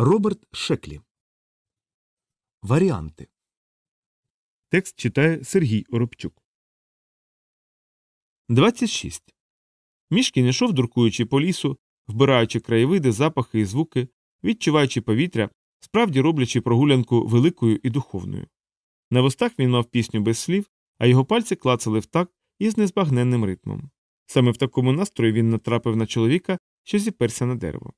Роберт Шеклі. Варіанти. Текст читає Сергій Оробчук. 26. Мішкін ішов, дуркуючи по лісу, вбираючи краєвиди, запахи і звуки, відчуваючи повітря, справді роблячи прогулянку великою і духовною. На вустах він мав пісню без слів, а його пальці клацали в такт із незбагненним ритмом. Саме в такому настрої він натрапив на чоловіка, що зіперся на дерево.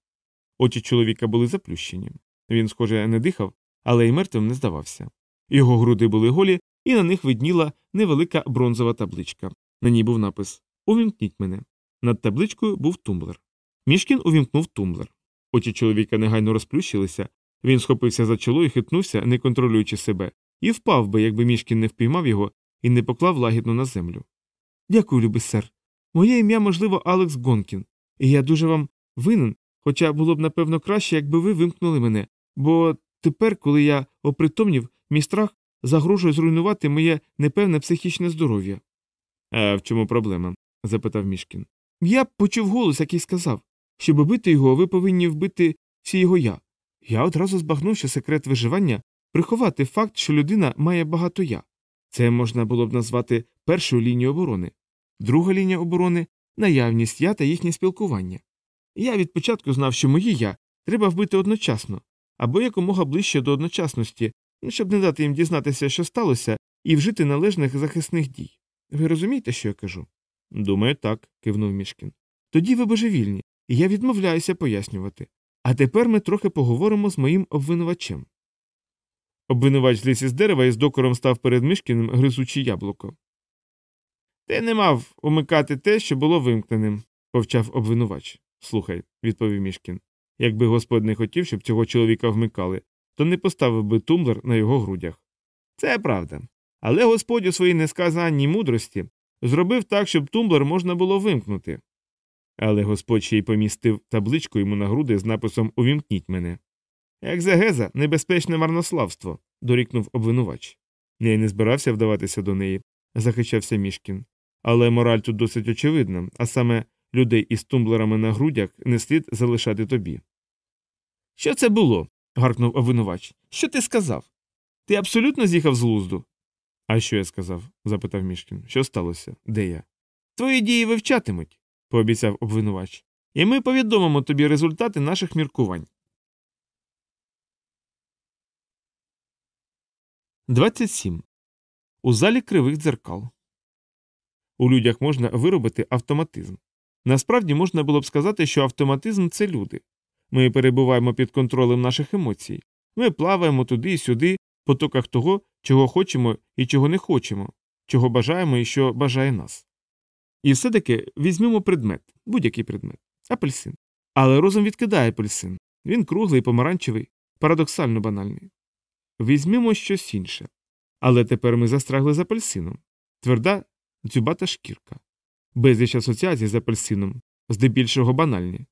Очі чоловіка були заплющені. Він, схоже, не дихав, але й мертвим не здавався. Його груди були голі, і на них видніла невелика бронзова табличка. На ній був напис Увімкніть мене. Над табличкою був тумблер. Мішкін увімкнув тумблер. Очі чоловіка негайно розплющилися, він схопився за чоло і хитнувся, не контролюючи себе, і впав би, якби мішкін не впіймав його і не поклав лагідно на землю. Дякую, любий сер. Моє ім'я, можливо, Алекс Гонкін, і я дуже вам винен, хоча було б, напевно, краще, якби ви вимкнули мене, бо тепер, коли я опритомнів, мій страх загрожує зруйнувати моє непевне психічне здоров'я. А в чому проблема? запитав мішкін. Я почув голос, який сказав щоб убити його, ви повинні вбити всі його я. Я одразу збагнув, що секрет виживання приховати факт, що людина має багато я. Це можна було б назвати першою лінією оборони, друга лінія оборони наявність я та їхнє спілкування. Я від початку знав, що мої я треба вбити одночасно або якомога ближче до одночасності, щоб не дати їм дізнатися, що сталося, і вжити належних захисних дій. Ви розумієте, що я кажу? Думаю, так, кивнув мішкін. Тоді ви божевільні, і я відмовляюся пояснювати. А тепер ми трохи поговоримо з моїм обвинувачем. Обвинувач зліз із дерева і з докором став перед мішкіним, гризучи яблуко. Ти не мав умикати те, що було вимкненим, повчав обвинувач. Слухай, відповів мішкін. Якби господь не хотів, щоб цього чоловіка вмикали, то не поставив би тумблер на його грудях. Це правда. Але господь у своїй несказанній мудрості зробив так, щоб тумблер можна було вимкнути. Але господь ще й помістив табличку йому на груди з написом Увімкніть мене. Екзегеза, небезпечне марнославство, дорікнув обвинувач. Я й не збирався вдаватися до неї, захищався мішкін. Але мораль тут досить очевидна, а саме людей із тумблерами на грудях не слід залишати тобі. Що це було? гаркнув обвинувач. Що ти сказав? Ти абсолютно з'їхав з лузду. А що я сказав? запитав мішкін. Що сталося? Де я? Твої дії вивчатимуть, пообіцяв обвинувач. І ми повідомимо тобі результати наших міркувань. 27. У залі кривих дзеркал. У людях можна виробити автоматизм. Насправді можна було б сказати, що автоматизм це люди. Ми перебуваємо під контролем наших емоцій. Ми плаваємо туди і сюди, по токах того, чого хочемо і чого не хочемо, чого бажаємо і що бажає нас. І все таки візьмемо предмет, будь-який предмет апельсин. Але розум відкидає апельсин. Він круглий, помаранчевий, парадоксально банальний. Візьмемо щось інше. Але тепер ми застрягли з апельсином. Тверда дзюбата шкірка. Безліч асоціацій з апельсином, здебільшого банальні.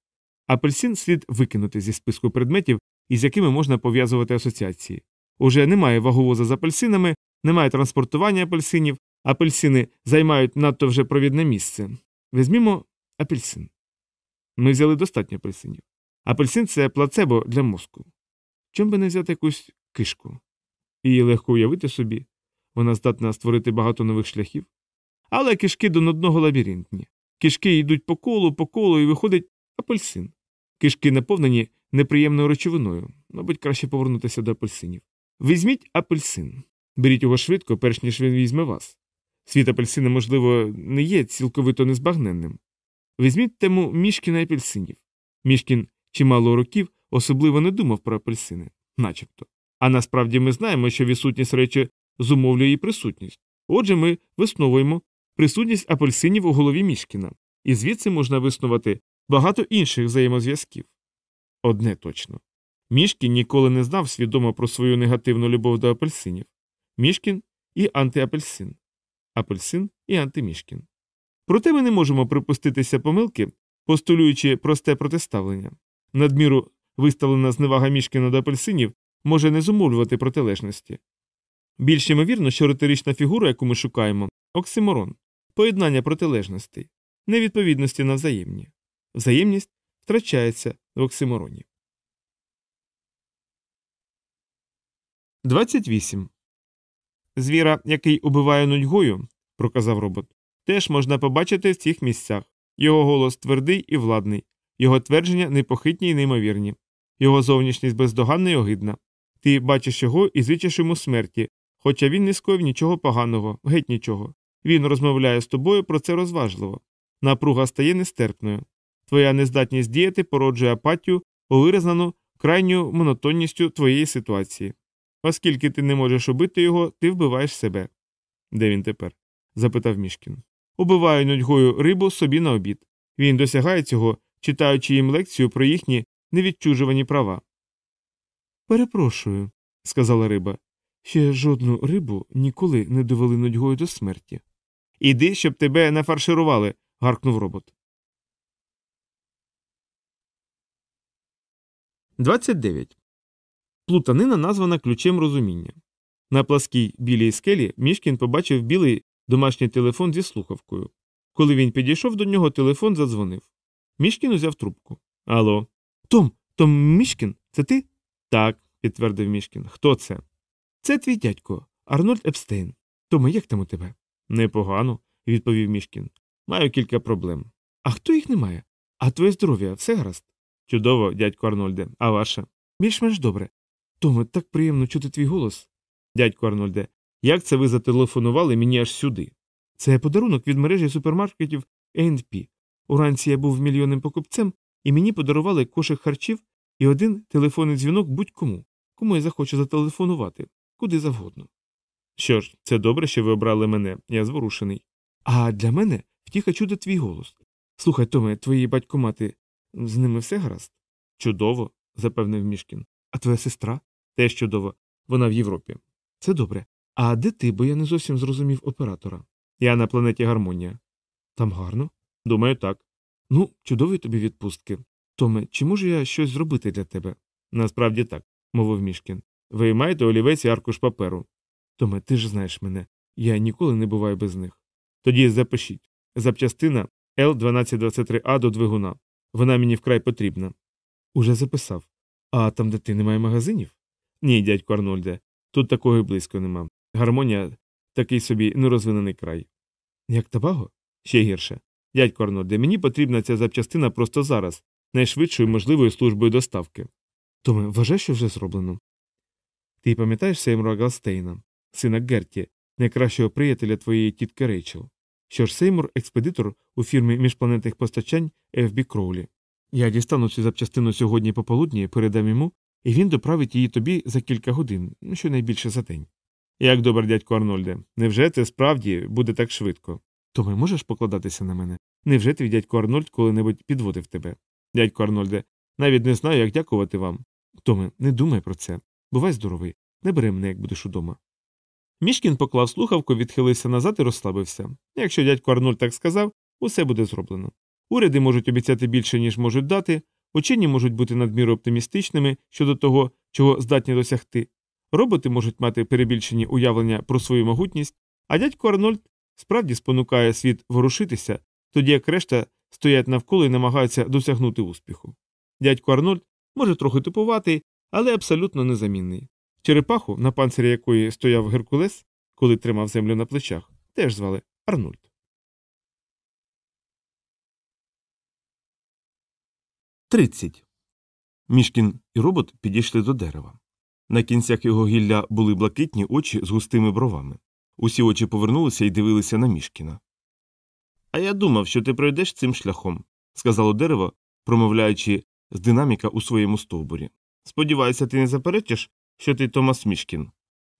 Апельсин слід викинути зі списку предметів, із якими можна пов'язувати асоціації. Уже немає ваговоза з апельсинами, немає транспортування апельсинів, апельсини займають надто вже провідне місце. Візьмімо апельсин. Ми взяли достатньо апельсинів. Апельсин це плацебо для мозку. Чом би не взяти якусь кишку? Її легко уявити собі, вона здатна створити багато нових шляхів. Але кишки до нудного лабіринтні. Кишки йдуть по колу, по колу і виходить апельсин. Кишки наповнені неприємною речовиною, мабуть, краще повернутися до апельсинів. Візьміть апельсин. Беріть його швидко, перш ніж він візьме вас. Світ апельсина, можливо, не є цілковито незбагненним. Візьміть тему Мішкіна апельсинів. Мішкін чимало років особливо не думав про апельсини, начебто. А насправді ми знаємо, що відсутність речі зумовлює її присутність. Отже, ми висновуємо присутність апельсинів у голові Мішкіна, і звідси можна виснувати багато інших взаємозв'язків. Одне точно. Мішкін ніколи не знав свідомо про свою негативну любов до апельсинів. Мішкін і антиапельсин. Апельсин і антимішкін. Проте ми не можемо припуститися помилки, постулюючи просте протиставлення. Надміру виставлена зневага Мішкіна до апельсинів може не зумовлювати протилежності. Більш ймовірно, що риторична фігура, яку ми шукаємо, оксиморон, поєднання протилежностей, невідповідності на взаємні. Взаємність втрачається в оксимороні. 28. Звіра, який убиває нудьгою, проказав робот, теж можна побачити в цих місцях. Його голос твердий і владний, його твердження непохитні й неймовірні, його зовнішність бездоганна й огидна. Ти бачиш його і звичиш йому смерті, хоча він не скоїв нічого поганого, геть нічого. Він розмовляє з тобою про це розважливо. Напруга стає нестерпною. Твоя нездатність діяти породжує апатію, виразнану крайньою монотонністю твоєї ситуації. Оскільки ти не можеш убити його, ти вбиваєш себе. Де він тепер? запитав мішкін. Убиваю нудьгою рибу собі на обід. Він досягає цього, читаючи їм лекцію про їхні невідчужувані права. Перепрошую, сказала риба. Ще жодну рибу ніколи не довели нудьгою до смерті. Іди, щоб тебе не фарширували. гаркнув робот. 29. Плутанина названа ключем розуміння. На пласкій білій скелі мішкін побачив білий домашній телефон зі слухавкою. Коли він підійшов до нього, телефон задзвонив. Мішкін узяв трубку. Алло. Том, Том Мішкін, це ти? Так, підтвердив Мішкін. Хто це? Це твій дядько, Арнольд Епстейн. Томе, як там у тебе? Непогано, відповів Мішкін. Маю кілька проблем. А хто їх не має? А твоє здоров'я все гаразд? Чудово, дядько Арнольде, а ваше? Більш-менш добре. Томе, так приємно чути твій голос. Дядько Арнольде, як це ви зателефонували мені аж сюди? Це подарунок від мережі супермаркетів A&P. Уранці я був мільйонним покупцем, і мені подарували кошик харчів і один телефонний дзвінок будь-кому, кому я захочу зателефонувати, куди завгодно. Що ж, це добре, що ви обрали мене, я зворушений. А для мене втіха чути твій голос. Слухай, Томе, твої батько мати, з ними все гаразд? Чудово, запевнив Мішкін. А твоя сестра? Теж чудово. Вона в Європі. Це добре. А де ти, бо я не зовсім зрозумів оператора? Я на планеті Гармонія. Там гарно? Думаю, так. Ну, чудові тобі відпустки. Томе, чи можу я щось зробити для тебе? Насправді так, мовив Мішкін. Ви маєте олівець і аркуш паперу. Томе, ти ж знаєш мене. Я ніколи не буваю без них. Тоді запишіть. Запчастина Л1223А до двигуна. Вона мені вкрай потрібна. Уже записав. А там, де ти немає магазинів? Ні, дядько Арнольде, тут такого близько нема. Гармонія такий собі нерозвинений край. Як табаго? Ще гірше. Дядько Арнольде, мені потрібна ця запчастина просто зараз, найшвидшою можливою службою доставки. Томе, вважай, що вже зроблено. Ти пам'ятаєш Сеймура Галстейна, сина Герті, найкращого приятеля твоєї тітки Рейчел? Що ж Сеймур експедитор у фірмі міжпланетних постачань FB Кроулі. Я дістану цю запчастину сьогодні пополудні, передам йому, і він доправить її тобі за кілька годин, ну, щонайбільше за день. Як добре, дядько Арнольде, невже це справді буде так швидко? Томе, можеш покладатися на мене? Невже твій дядько Арнольд коли-небудь підводив тебе? Дядько Арнольде, навіть не знаю, як дякувати вам. Томе, не думай про це. Бувай здоровий, не бери мене, як будеш удома. Мішкін поклав слухавку, відхилився назад і розслабився. Якщо дядько Арнольд так сказав, усе буде зроблено. Уряди можуть обіцяти більше, ніж можуть дати, учені можуть бути надміру оптимістичними щодо того, чого здатні досягти. Роботи можуть мати перебільшені уявлення про свою могутність, а дядько Арнольд справді спонукає світ ворушитися, тоді як решта стоять навколо і намагаються досягнути успіху. Дядько Арнольд може трохи тупуватий, але абсолютно незамінний. Черепаху, на панцирі якої стояв Геркулес, коли тримав землю на плечах, теж звали Арнольд. Тридцять. Мішкін і робот підійшли до дерева. На кінцях його гілля були блакитні очі з густими бровами. Усі очі повернулися і дивилися на мішкіна. А я думав, що ти пройдеш цим шляхом, сказало дерево, промовляючи з динаміка у своєму стовбурі. Сподіваюся, ти не заперечиш, що ти Томас Мішкін.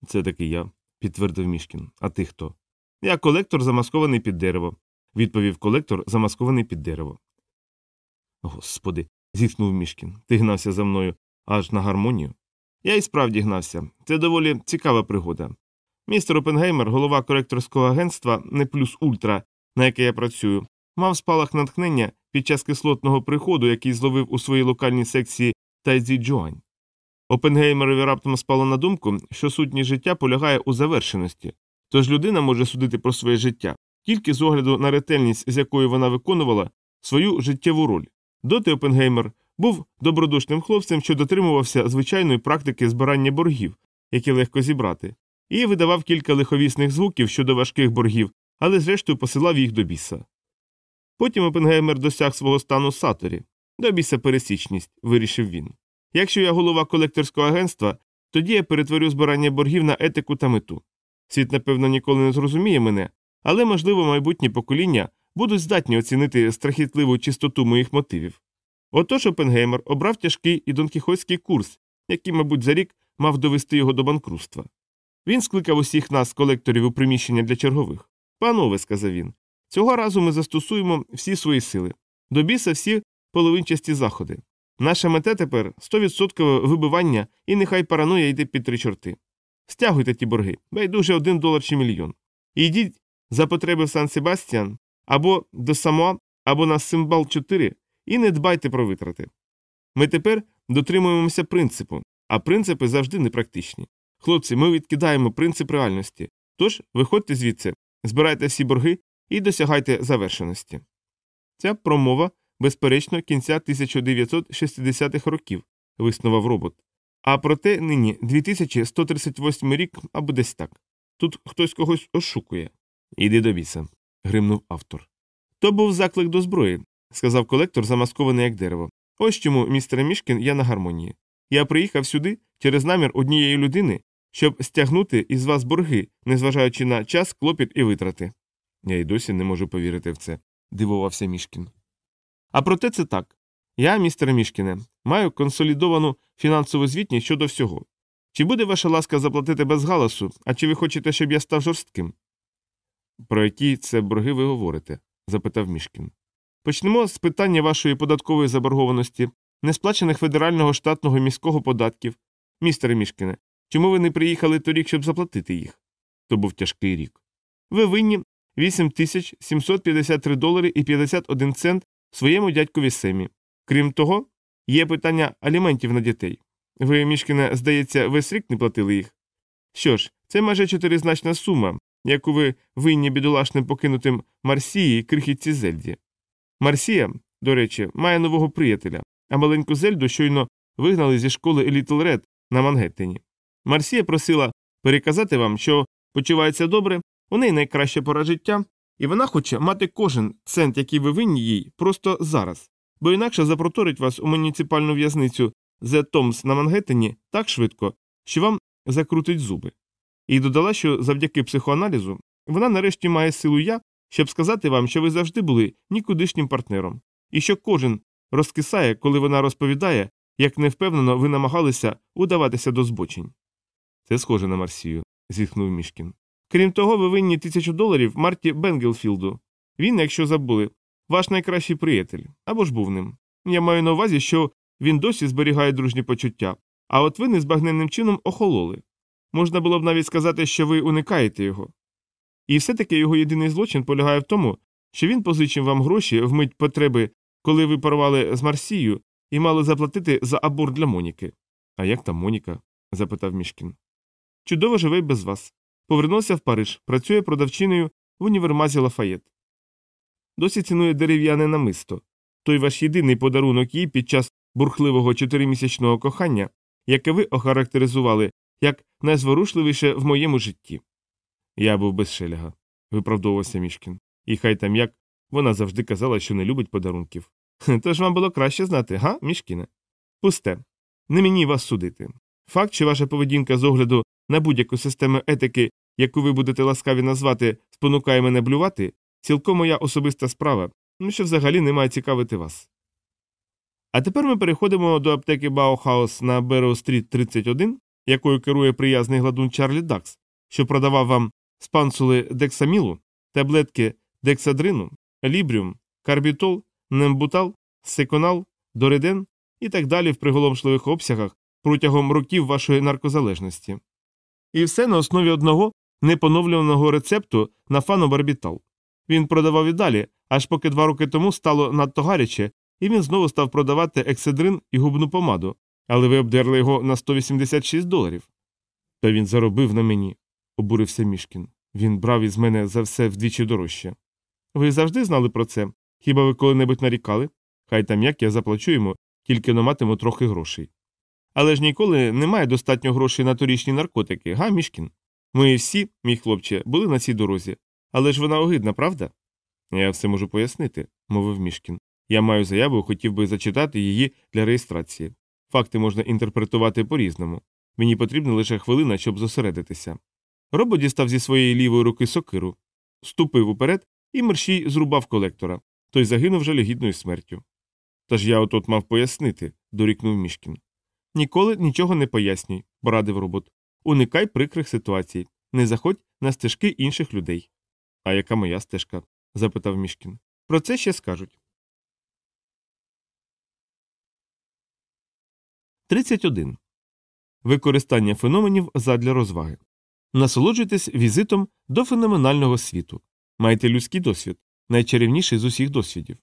Це таки я, підтвердив Мішкін. А ти хто? Я колектор, замаскований під дерево, відповів колектор, замаскований під дерево. Господи, зітхнув Мішкін. Ти гнався за мною аж на гармонію. Я і справді гнався. Це доволі цікава пригода. Містер Опенгеймер, голова коректорського агентства не плюс ультра, на яке я працюю, мав спалах натхнення під час кислотного приходу, який зловив у своїй локальній секції Тайзі Джуань. Опенгеймерові раптом спало на думку, що сутність життя полягає у завершеності, тож людина може судити про своє життя тільки з огляду на ретельність, з якою вона виконувала свою життєву роль. Доти Опенгеймер був добродушним хлопцем, що дотримувався звичайної практики збирання боргів, які легко зібрати, і видавав кілька лиховісних звуків щодо важких боргів, але зрештою посилав їх до біса. Потім Опенгеймер досяг свого стану саторі, до біса пересічність, вирішив він. Якщо я голова колекторського агентства, тоді я перетворю збирання боргів на етику та мету. Світ, напевно, ніколи не зрозуміє мене, але, можливо, майбутні покоління будуть здатні оцінити страхітливу чистоту моїх мотивів. Отож Опенгеймер обрав тяжкий і донкіхотський курс, який, мабуть, за рік мав довести його до банкрутства. Він скликав усіх нас, колекторів у приміщення для чергових. Панове, сказав він, цього разу ми застосуємо всі свої сили. До біса всі половинчасті заходи. Наша мета тепер 100% вибивання і нехай параноя йде під три чорти. Стягуйте ті борги, байдуже один долар чи мільйон. І йдіть за потреби в Сан Себастьян або до Самоа, або на Симбал 4 і не дбайте про витрати. Ми тепер дотримуємося принципу, а принципи завжди непрактичні. Хлопці, ми відкидаємо принцип реальності. Тож виходьте звідси, збирайте всі борги і досягайте завершеності. Ця промова, безперечно, кінця 1960-х років, виснував робот. А проте нині 2138 рік або десь так. Тут хтось когось ошукує. Іди до біса, гримнув автор. То був заклик до зброї, сказав колектор, замаскований як дерево. Ось чому, містере Мішкін, я на гармонії. Я приїхав сюди через намір однієї людини, щоб стягнути із вас борги, незважаючи на час, клопіт і витрати. Я й досі не можу повірити в це, дивувався Мішкін. А проте це так. Я, містере Мішкіне, маю консолідовану фінансову звітність щодо всього. Чи буде ваша ласка заплатити без галасу, а чи ви хочете, щоб я став жорстким? Про які це борги ви говорите? запитав Мішкін. Почнемо з питання вашої податкової заборгованості, несплачених федерального штатного і міського податків. Містере Мішкіне, чому ви не приїхали торік, щоб заплатити їх? То був тяжкий рік. Ви винні 8753 долари і 51 цент своєму дядькові Семі. Крім того, є питання аліментів на дітей. Ви, Мішкіне, здається, весь рік не платили їх. Що ж, це майже чотиризначна сума, яку ви винні бідолашним покинутим Марсії і крихітці Зельді. Марсія, до речі, має нового приятеля, а маленьку Зельду щойно вигнали зі школи Літл Ред на Мангеттені. Марсія просила переказати вам, що почувається добре, у неї найкраща пора життя, і вона хоче мати кожен цент, який ви винні їй, просто зараз, бо інакше запроторить вас у муніципальну в'язницю The Томс на Мангеттені так швидко, що вам закрутить зуби. І додала, що завдяки психоаналізу вона нарешті має силу я, щоб сказати вам, що ви завжди були нікудишнім партнером, і що кожен розкисає, коли вона розповідає, як невпевнено ви намагалися удаватися до збочень. Це схоже на Марсію, зітхнув Мішкін. Крім того, ви винні тисячу доларів Марті Бенгелфілду. Він, якщо забули, ваш найкращий приятель або ж був ним. Я маю на увазі, що він досі зберігає дружні почуття, а от ви незбагненним чином охололи. Можна було б навіть сказати, що ви уникаєте його. І все таки його єдиний злочин полягає в тому, що він позичив вам гроші в мить потреби, коли ви порвали з Марсією і мали заплатити за аборт для Моніки. А як там Моніка? запитав Мішкін. Чудово живе без вас. Повернувся в Париж, працює продавчиною в універмазі Лафаєт. Досі цінує дерев'яне намисто той ваш єдиний подарунок їй під час бурхливого чотиримісячного кохання, яке ви охарактеризували як найзворушливіше в моєму житті. Я був без шеляга, виправдовувався Мішкін. І хай там як вона завжди казала, що не любить подарунків. Тож вам було краще знати, га, Мішкіне? Пусте. Не мені вас судити. Факт, що ваша поведінка з огляду на будь-яку систему етики, яку ви будете ласкаві назвати, спонукає мене блювати, цілком моя особиста справа, ну що взагалі не має цікавити вас. А тепер ми переходимо до аптеки Баухаус на Берроу Стріт 31, якою керує приязний гладун Чарлі Дакс, що продавав вам спансули дексамілу, таблетки дексадрину, лібріум, карбітол, нембутал, секонал, дореден і так далі в приголомшливих обсягах протягом років вашої наркозалежності. І все на основі одного непоновлюваного рецепту на фенобарбітал. Він продавав і далі, аж поки два роки тому стало надто гаряче, і він знову став продавати екседрин і губну помаду, але ви обдерли його на 186 доларів. Та він заробив на мені, обурився Мішкін. Він брав із мене за все вдвічі дорожче. Ви завжди знали про це? Хіба ви коли-небудь нарікали? Хай там як я заплачу йому, тільки не матиму трохи грошей. Але ж ніколи немає достатньо грошей на торічні наркотики, га, мішкін? Ми всі, мій хлопче, були на цій дорозі. Але ж вона огидна, правда? Я все можу пояснити, мовив мішкін. Я маю заяву, хотів би зачитати її для реєстрації. Факти можна інтерпретувати по різному. Мені потрібна лише хвилина, щоб зосередитися. Робо дістав зі своєї лівої руки сокиру, ступив уперед і мерщій зрубав колектора. Той загинув жалюгідною смертю. Тож я отут мав пояснити, дорікнув мішкін. Ніколи нічого не пояснюй, порадив робот. Уникай прикрих ситуацій, не заходь на стежки інших людей. А яка моя стежка? запитав мішкін. Про це ще скажуть. 31. Використання феноменів задля розваги. Насолоджуйтесь візитом до феноменального світу. Майте людський досвід, найчарівніший з усіх досвідів.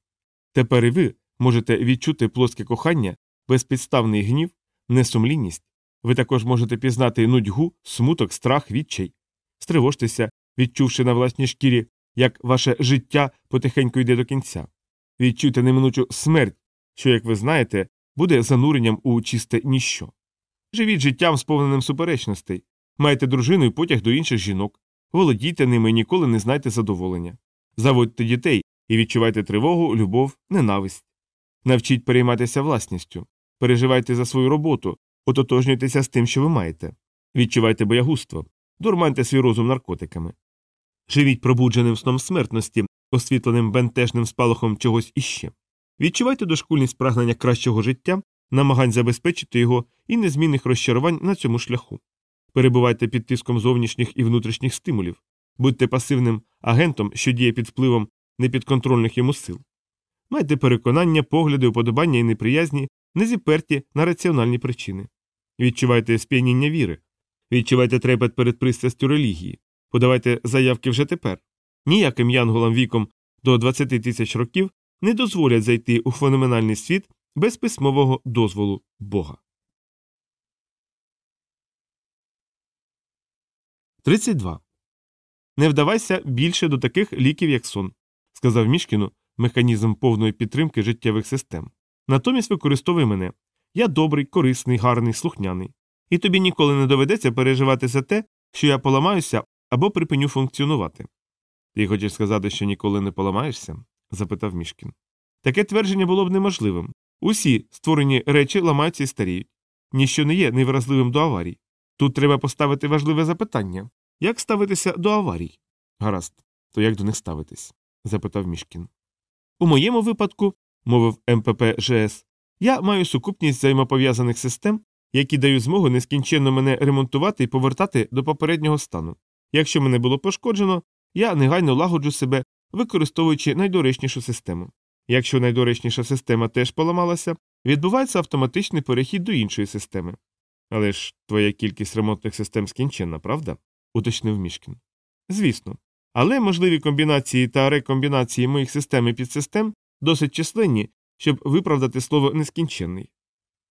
Тепер і ви можете відчути плоске кохання, безпідставний гнів, несумлінність. Ви також можете пізнати нудьгу, смуток, страх, відчай. Стривожтеся, відчувши на власній шкірі, як ваше життя потихеньку йде до кінця. Відчуйте неминучу смерть, що, як ви знаєте, буде зануренням у чисте ніщо. Живіть життям, сповненим суперечностей, майте дружину і потяг до інших жінок, володійте ними і ніколи не знайте задоволення. Заводьте дітей і відчувайте тривогу, любов, ненависть. Навчіть перейматися власністю, переживайте за свою роботу, ототожнюйтеся з тим, що ви маєте. Відчувайте боягузтво, дурманьте свій розум наркотиками. Живіть пробудженим сном смертності, освітленим бентежним спалахом чогось іще. Відчувайте дошкульність прагнення кращого життя, намагань забезпечити його і незмінних розчарувань на цьому шляху. Перебувайте під тиском зовнішніх і внутрішніх стимулів, будьте пасивним агентом, що діє під впливом непідконтрольних йому сил. Майте переконання, погляди, уподобання і неприязні, не зіперті на раціональні причини. Відчувайте сп'яніння віри, відчувайте трепет перед пристрастю релігії, подавайте заявки вже тепер. Ніяким янголам віком до 20 тисяч років не дозволять зайти у феноменальний світ без письмового дозволу Бога. 32. Не вдавайся більше до таких ліків, як сон, сказав Мішкіну механізм повної підтримки життєвих систем. Натомість використовуй мене. Я добрий, корисний, гарний, слухняний. І тобі ніколи не доведеться переживати за те, що я поламаюся або припиню функціонувати. Ти хочеш сказати, що ніколи не поламаєшся? запитав Мішкін. Таке твердження було б неможливим. Усі створені речі ламаються і старіють. Ніщо не є невразливим до аварій. Тут треба поставити важливе запитання як ставитися до аварій? Гаразд, то як до них ставитись? запитав Мішкін. У моєму випадку, мовив МПП ЖС, я маю сукупність взаємопов'язаних систем, які дають змогу нескінченно мене ремонтувати і повертати до попереднього стану. Якщо мене було пошкоджено, я негайно лагоджу себе, використовуючи найдоречнішу систему. Якщо найдоречніша система теж поламалася, відбувається автоматичний перехід до іншої системи. Але ж твоя кількість ремонтних систем скінченна, правда? уточнив Мішкін. Звісно. Але можливі комбінації та рекомбінації моїх систем і підсистем досить численні, щоб виправдати слово нескінченний.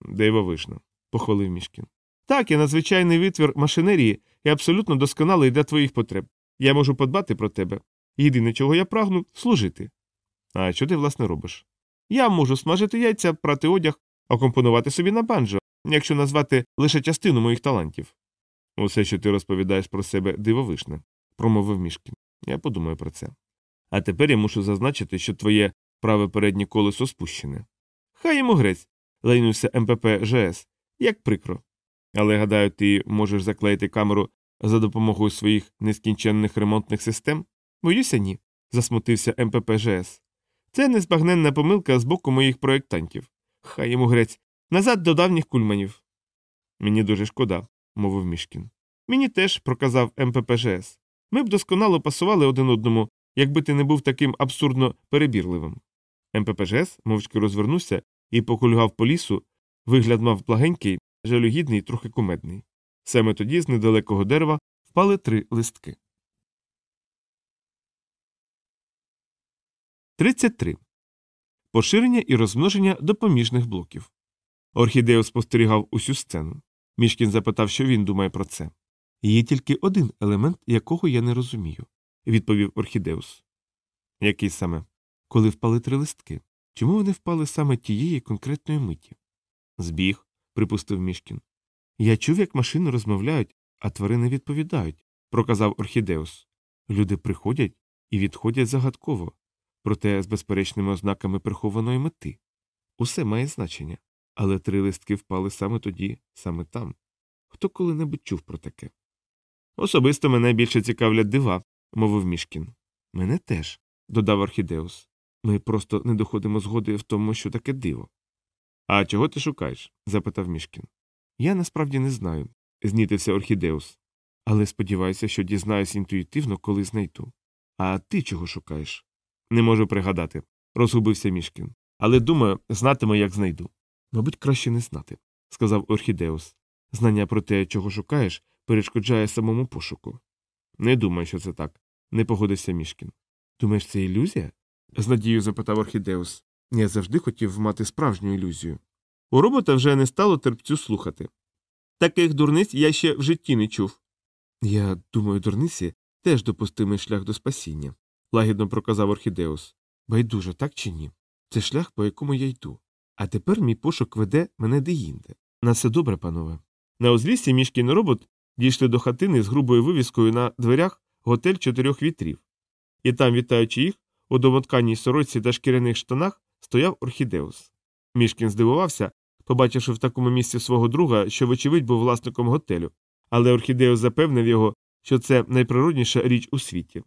Дивовижно, похвалив Мішкін. Так, я надзвичайний витвір машинерії і абсолютно досконалий для твоїх потреб. Я можу подбати про тебе. Єдине, чого я прагну служити. А що ти, власне, робиш? Я можу смажити яйця, прати одяг, акомпонувати собі на банджо, якщо назвати лише частину моїх талантів. Усе, що ти розповідаєш про себе, дивовижне, промовив Мішкін. Я подумаю про це. А тепер я мушу зазначити, що твоє праве переднє колесо спущене. Хай йому грець, лайнувся МПП ЖС, як прикро. Але гадаю, ти можеш заклеїти камеру за допомогою своїх нескінченних ремонтних систем? Боюся, ні, засмутився МПП ЖС. Це незбагненна помилка з боку моїх проєктантів. Хай йому грець, назад до давніх кульманів. Мені дуже шкода, мовив Мішкін. Мені теж, проказав МППЖС. Ми б досконало пасували один одному, якби ти не був таким абсурдно перебірливим. МППЖС мовчки розвернувся і покульгав по лісу, вигляд мав благенький, жалюгідний, трохи кумедний. Саме тоді з недалекого дерева впали три листки. 33. Поширення і розмноження допоміжних блоків. Орхідео спостерігав усю сцену. Мішкін запитав, що він думає про це. Є тільки один елемент, якого я не розумію, відповів Орхідеус. Який саме? Коли впали три листки. Чому вони впали саме тієї конкретної миті? Збіг, припустив мішкін. Я чув, як машини розмовляють, а тварини відповідають, проказав Орхідеус. Люди приходять і відходять загадково, проте з безперечними ознаками прихованої мети. Усе має значення, але три листки впали саме тоді, саме там. Хто коли-небудь чув про таке? Особисто мене більше цікавлять дива, мовив мішкін. Мене теж, додав Орхідеус. Ми просто не доходимо згоди в тому, що таке диво. А чого ти шукаєш? запитав мішкін. Я насправді не знаю, знітився Орхідеус. Але сподіваюся, що дізнаюсь інтуїтивно, коли знайду. А ти чого шукаєш? Не можу пригадати, розгубився мішкін. Але думаю, знатиму, як знайду. Мабуть, краще не знати, сказав Орхідеус. Знання про те, чого шукаєш, перешкоджає самому пошуку. Не думаю, що це так, не погодився мішкін. Думаєш, це ілюзія? з надією запитав Орхідеус. Я завжди хотів мати справжню ілюзію. У робота вже не стало терпцю слухати. Таких дурниць я ще в житті не чув. Я думаю, дурниці теж допустимий шлях до спасіння, лагідно проказав Орхідеус. Байдуже, так чи ні? Це шлях, по якому я йду. А тепер мій пошук веде мене деінде. На все добре, панове. На узліссі мішкін робот дійшли до хатини з грубою вивіскою на дверях готель чотирьох вітрів. І там, вітаючи їх, у домотканій сорочці та шкіряних штанах стояв Орхідеус. Мішкін здивувався, побачивши в такому місці свого друга, що, вочевидь, був власником готелю, але Орхідеус запевнив його, що це найприродніша річ у світі.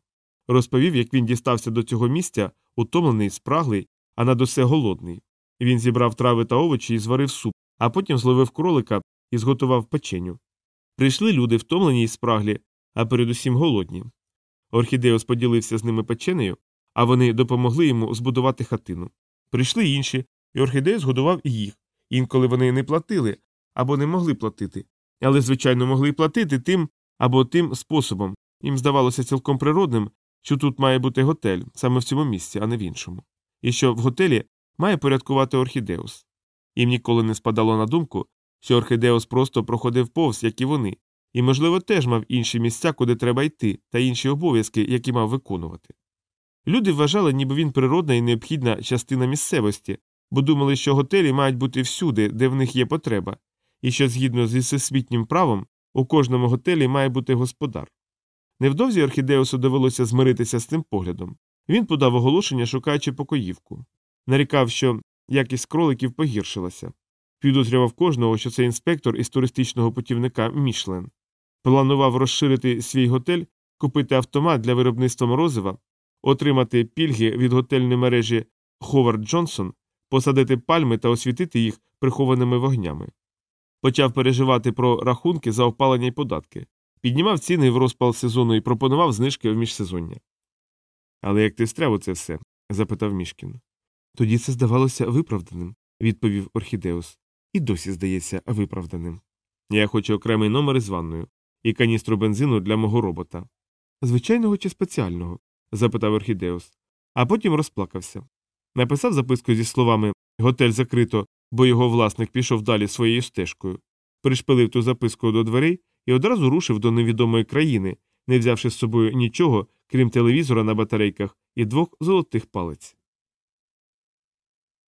Розповів, як він дістався до цього місця, утомлений, спраглий, а над усе голодний. Він зібрав трави та овочі і зварив суп, а потім зловив кролика і зготував печеню. Прийшли люди, втомлені й спраглі, а передусім голодні. Орхідеус поділився з ними печенею, а вони допомогли йому збудувати хатину. Прийшли інші, і Орхідеус годував їх. Інколи вони не платили або не могли платити, але, звичайно, могли платити тим або тим способом. Їм здавалося цілком природним, що тут має бути готель, саме в цьому місці, а не в іншому, і що в готелі має порядкувати Орхідеус. Їм ніколи не спадало на думку, що Орхідеус просто проходив повз, як і вони, і, можливо, теж мав інші місця, куди треба йти, та інші обов'язки, які мав виконувати. Люди вважали, ніби він природна і необхідна частина місцевості, бо думали, що готелі мають бути всюди, де в них є потреба, і що згідно зі всесвітнім правом у кожному готелі має бути господар. Невдовзі Орхідеусу довелося змиритися з цим поглядом. Він подав оголошення, шукаючи покоївку. Нарікав, що якість кроликів погіршилася. Підозрював кожного, що це інспектор із туристичного путівника Мішлен. Планував розширити свій готель, купити автомат для виробництва морозива, отримати пільги від готельної мережі Ховард Джонсон, посадити пальми та освітити їх прихованими вогнями. Почав переживати про рахунки за опалення й податки, піднімав ціни в розпал сезону і пропонував знижки в міжсезоння. Але як ти встряв у це все? запитав мішкін. Тоді це здавалося виправданим, відповів Орхідеус, і досі здається виправданим. Я хочу окремий номер із ванною і каністру бензину для мого робота. Звичайного чи спеціального? запитав Орхідеус, а потім розплакався. Написав записку зі словами Готель закрито, бо його власник пішов далі своєю стежкою, пришпилив ту записку до дверей і одразу рушив до невідомої країни, не взявши з собою нічого, крім телевізора на батарейках і двох золотих палець.